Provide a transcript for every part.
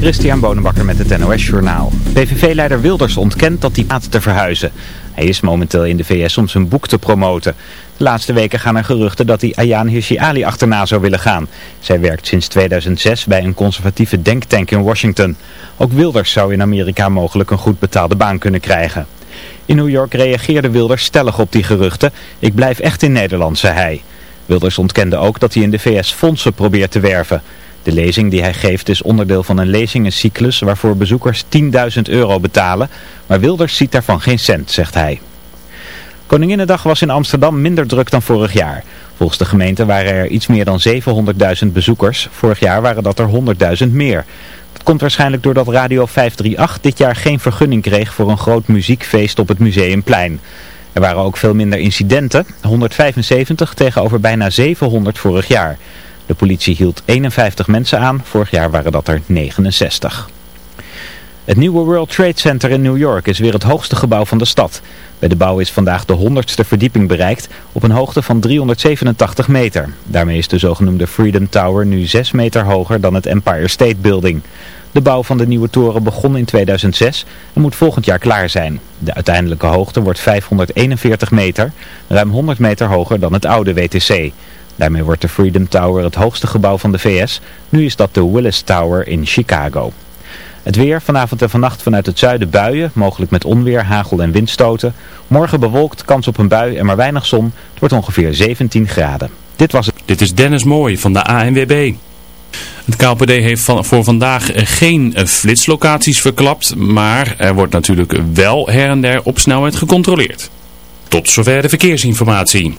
Christian Bonenbakker met het NOS Journaal. PVV-leider Wilders ontkent dat hij praat te verhuizen. Hij is momenteel in de VS om zijn boek te promoten. De laatste weken gaan er geruchten dat hij Ayaan Hirsi Ali achterna zou willen gaan. Zij werkt sinds 2006 bij een conservatieve denktank in Washington. Ook Wilders zou in Amerika mogelijk een goed betaalde baan kunnen krijgen. In New York reageerde Wilders stellig op die geruchten. Ik blijf echt in Nederland, zei hij. Wilders ontkende ook dat hij in de VS fondsen probeert te werven. De lezing die hij geeft is onderdeel van een lezingencyclus waarvoor bezoekers 10.000 euro betalen. Maar Wilders ziet daarvan geen cent, zegt hij. Koninginnedag was in Amsterdam minder druk dan vorig jaar. Volgens de gemeente waren er iets meer dan 700.000 bezoekers. Vorig jaar waren dat er 100.000 meer. Dat komt waarschijnlijk doordat Radio 538 dit jaar geen vergunning kreeg voor een groot muziekfeest op het Museumplein. Er waren ook veel minder incidenten, 175 tegenover bijna 700 vorig jaar. De politie hield 51 mensen aan, vorig jaar waren dat er 69. Het nieuwe World Trade Center in New York is weer het hoogste gebouw van de stad. Bij de bouw is vandaag de 100ste verdieping bereikt op een hoogte van 387 meter. Daarmee is de zogenoemde Freedom Tower nu 6 meter hoger dan het Empire State Building. De bouw van de nieuwe toren begon in 2006 en moet volgend jaar klaar zijn. De uiteindelijke hoogte wordt 541 meter, ruim 100 meter hoger dan het oude WTC. Daarmee wordt de Freedom Tower het hoogste gebouw van de VS. Nu is dat de Willis Tower in Chicago. Het weer, vanavond en vannacht vanuit het zuiden buien, mogelijk met onweer, hagel en windstoten. Morgen bewolkt, kans op een bui en maar weinig zon. Het wordt ongeveer 17 graden. Dit was het. Dit is Dennis Mooij van de ANWB. Het KLPD heeft van, voor vandaag geen flitslocaties verklapt, maar er wordt natuurlijk wel her en der op snelheid gecontroleerd. Tot zover de verkeersinformatie.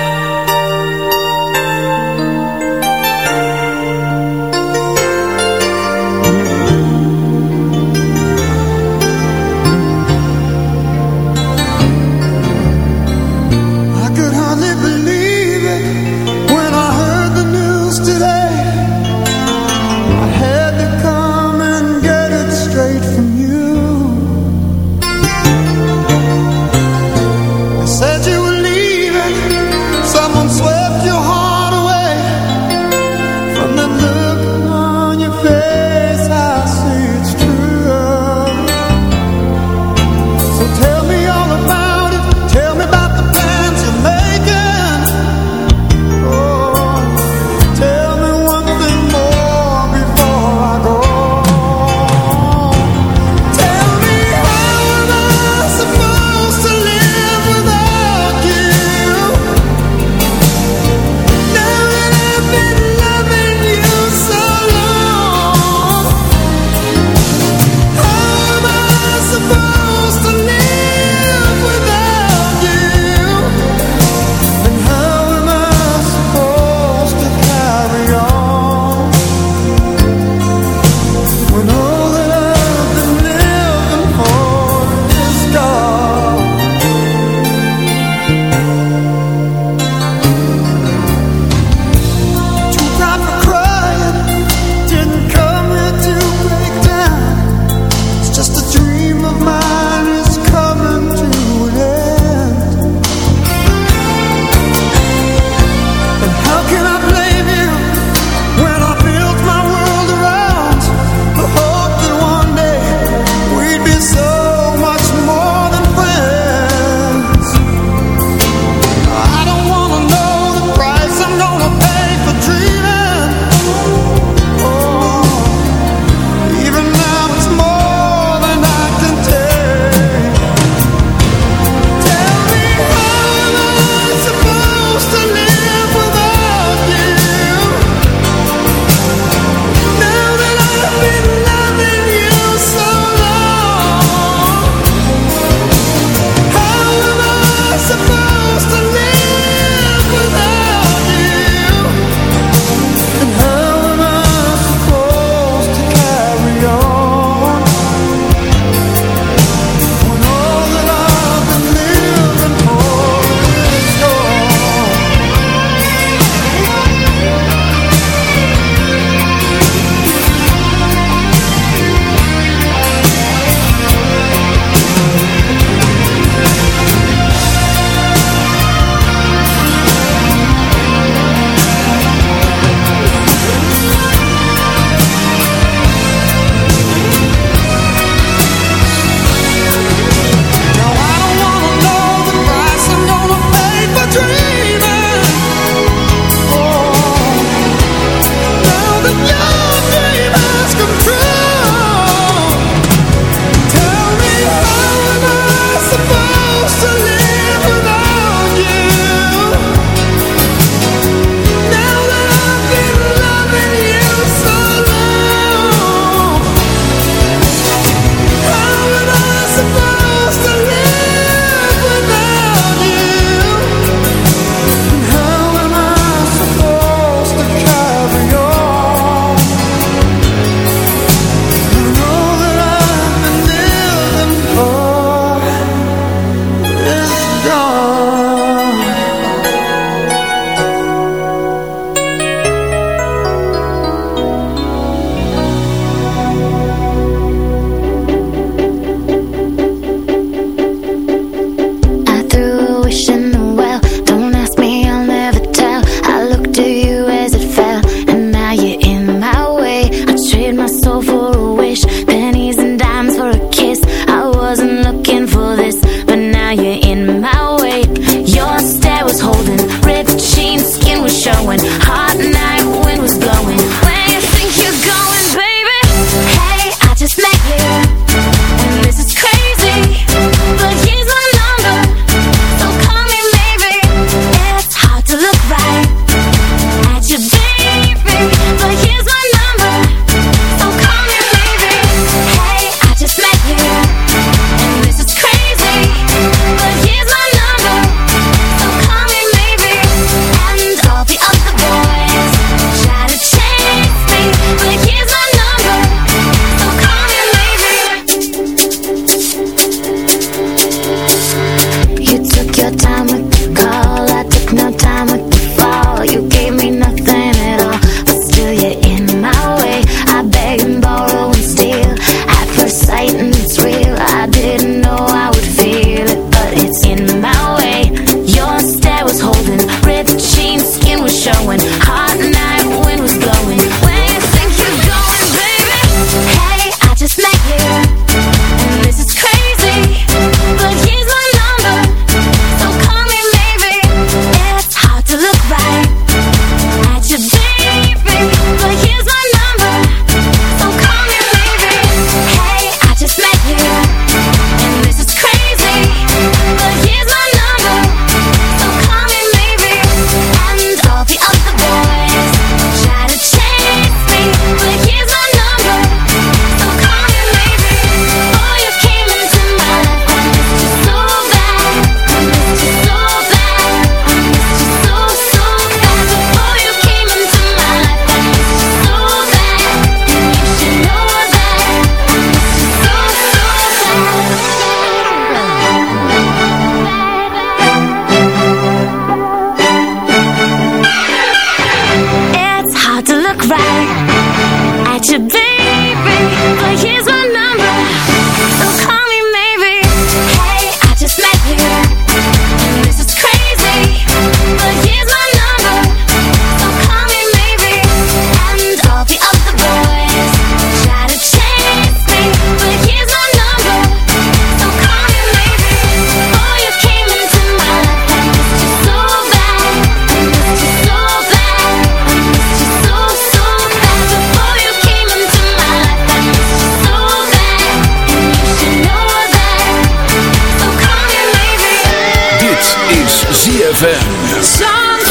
ZFM.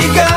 시간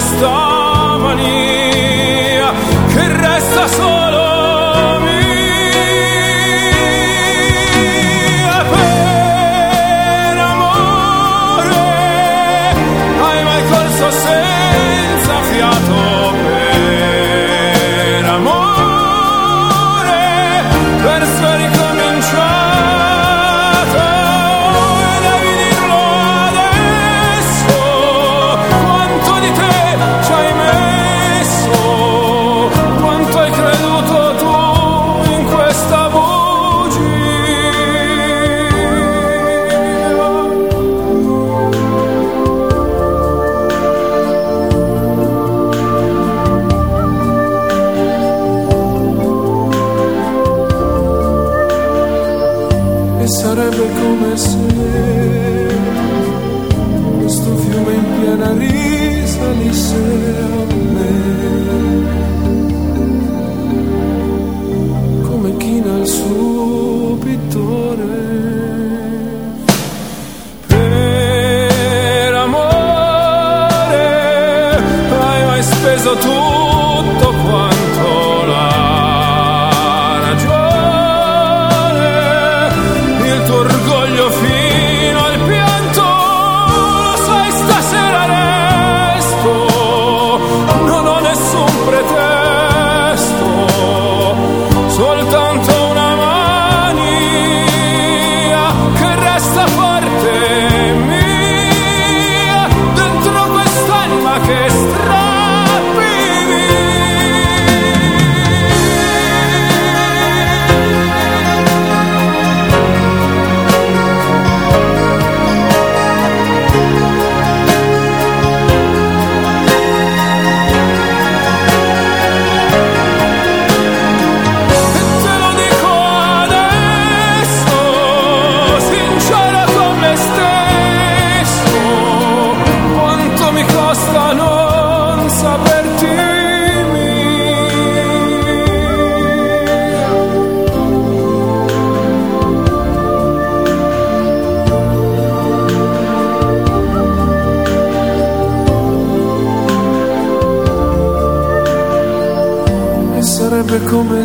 storm on you.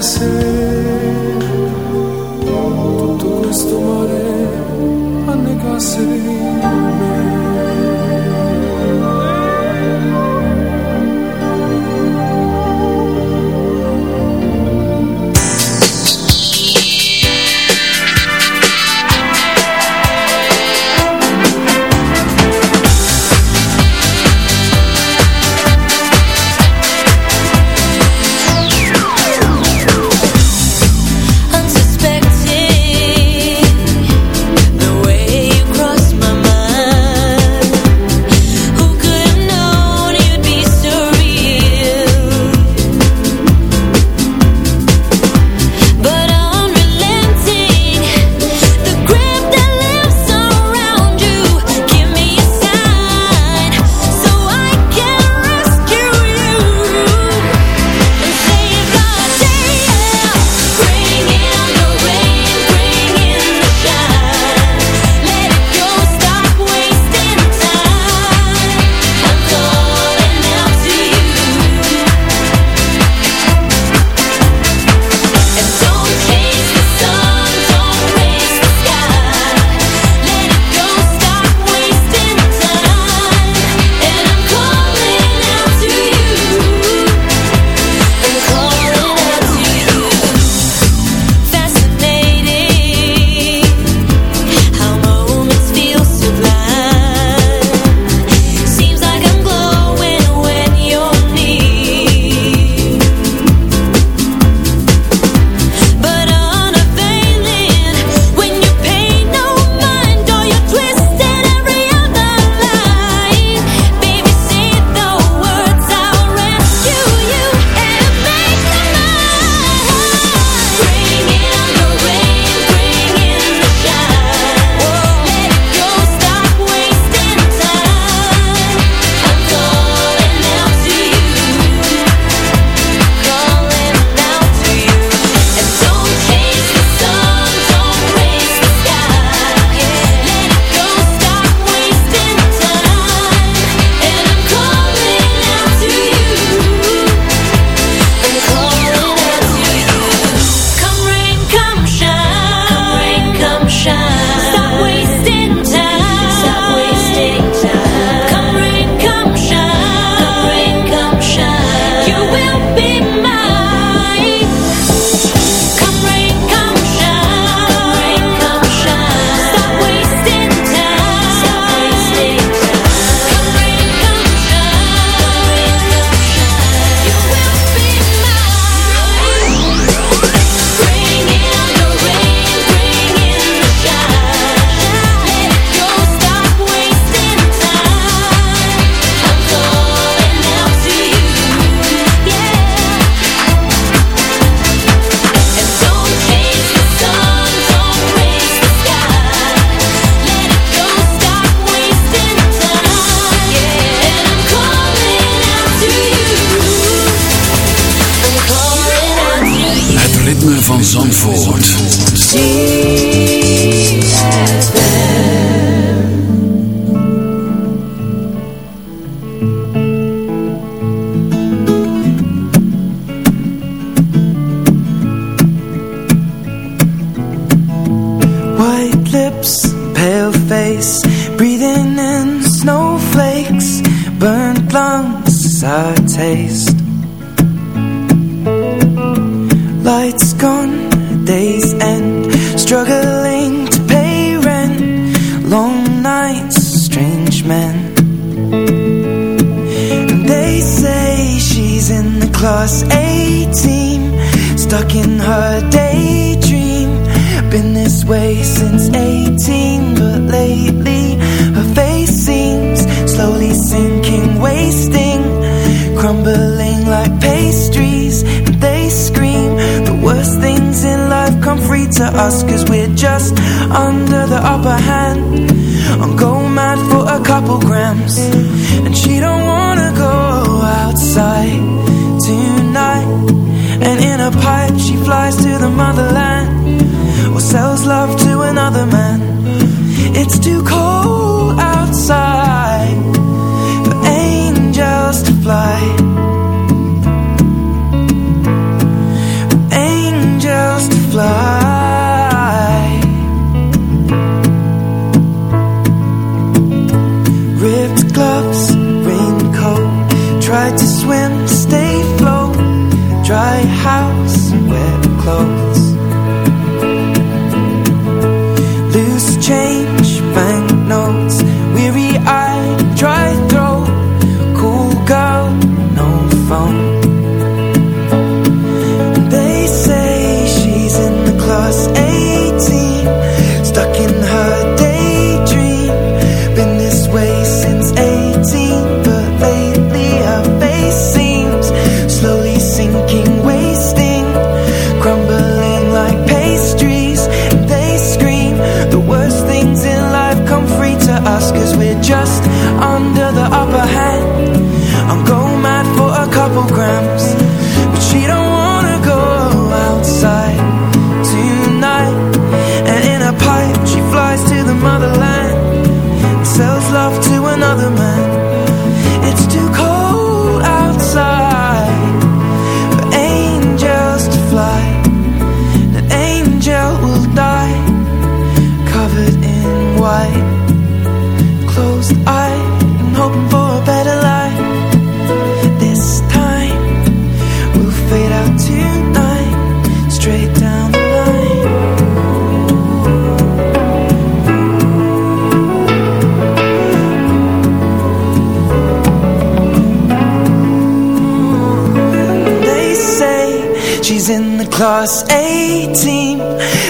listen.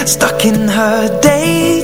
stuck in her day.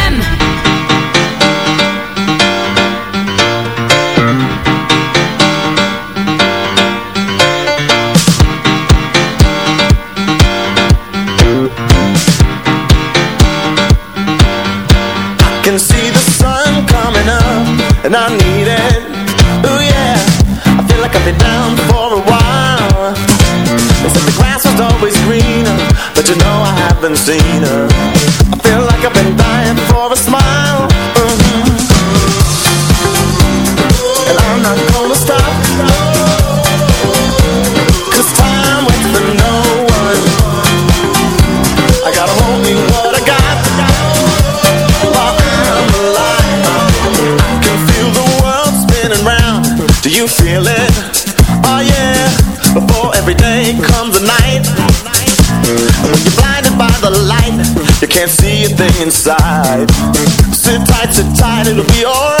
inside. Sit tight, sit tight, it'll be alright.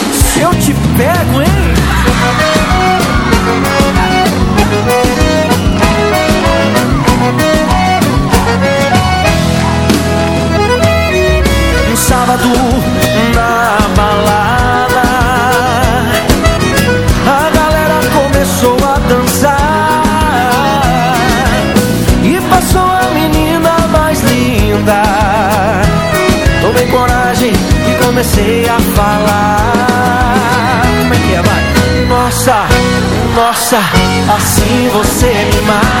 Assim você me mata.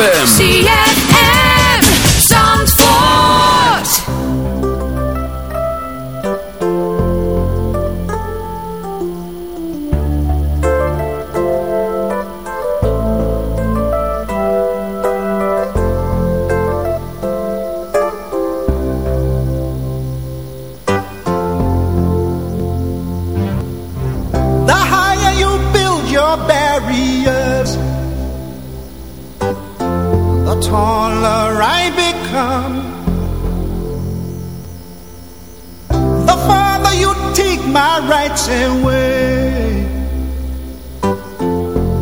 ZFM. taller I become. The farther you take my rights away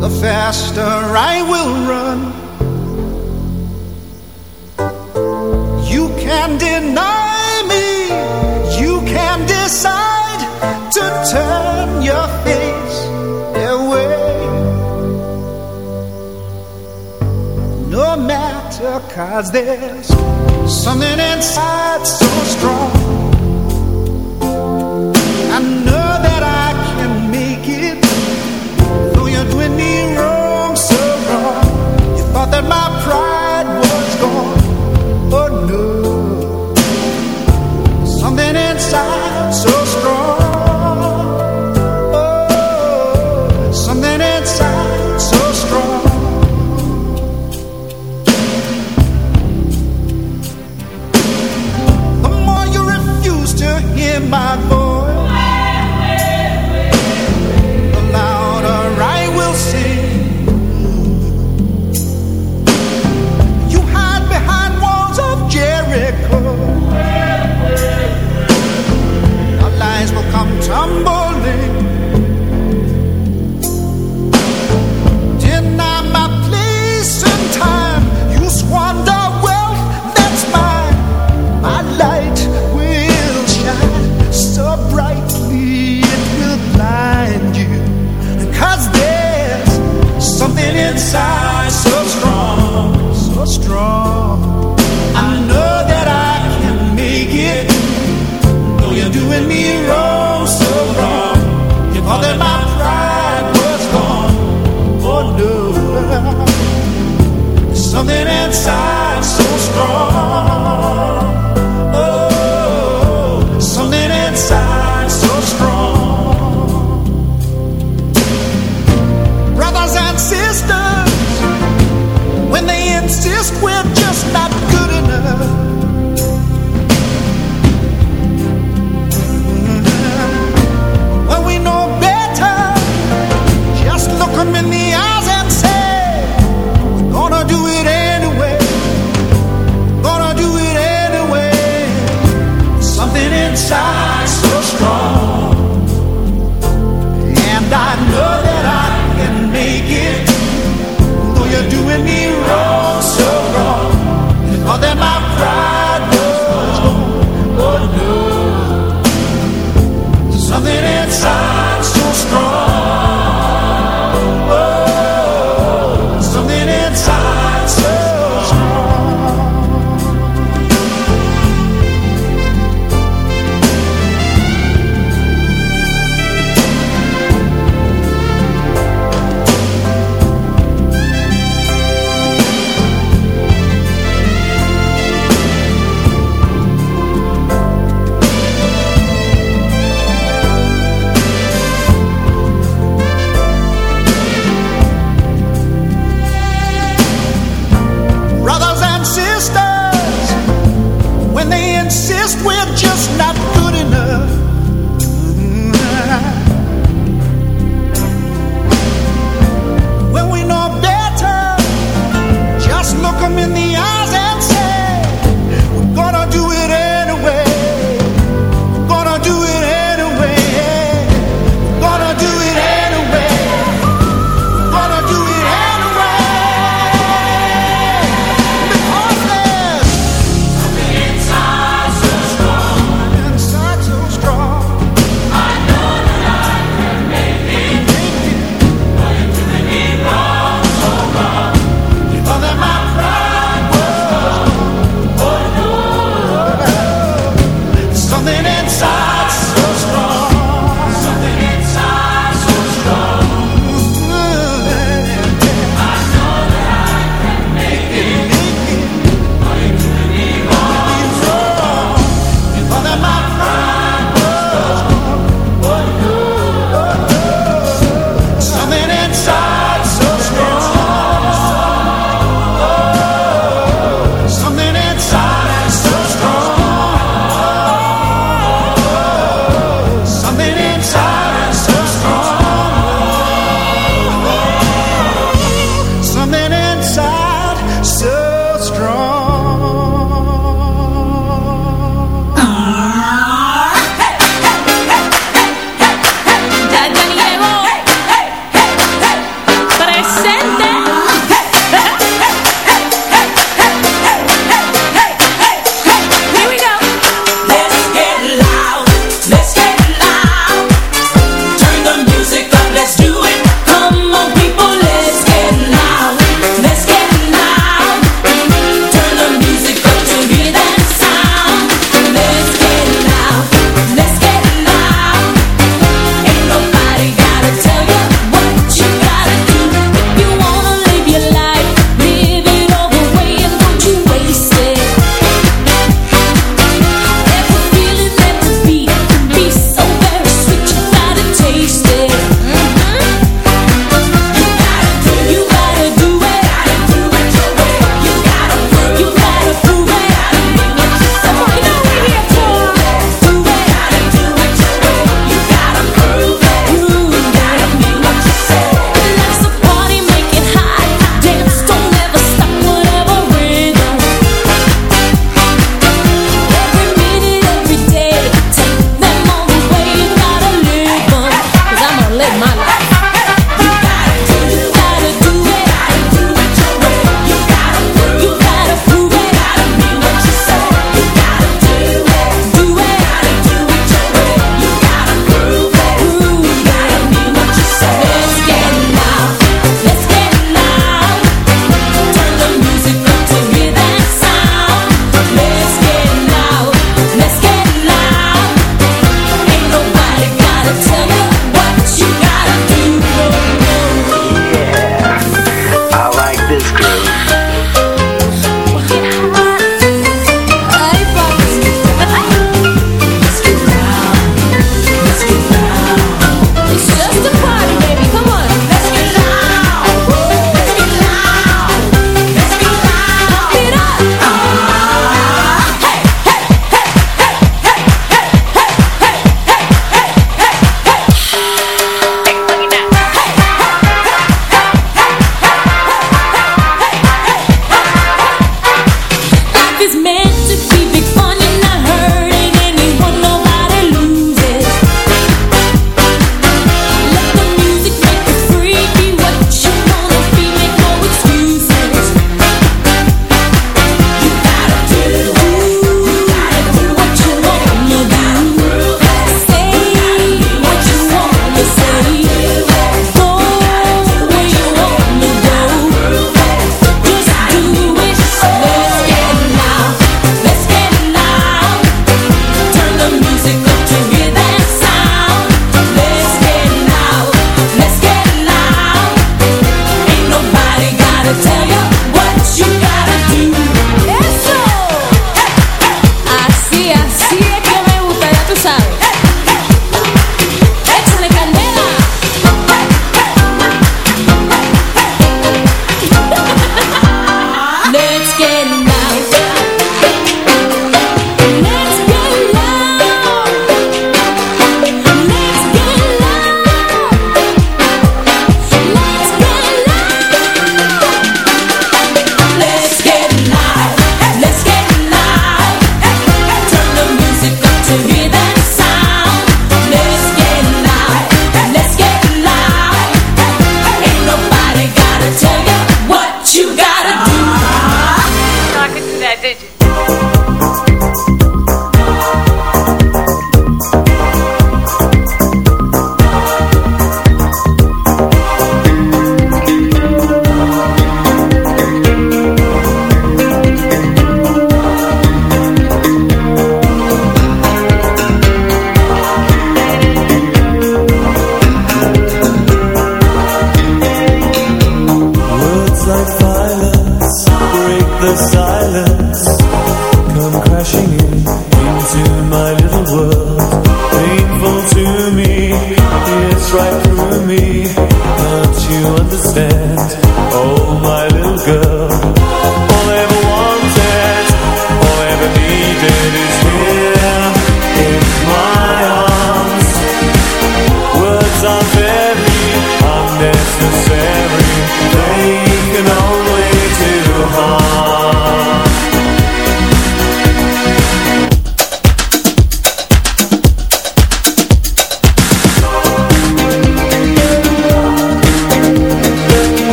The faster I will run. You can deny me You can decide to turn your Cause there's something inside so strong.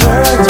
turns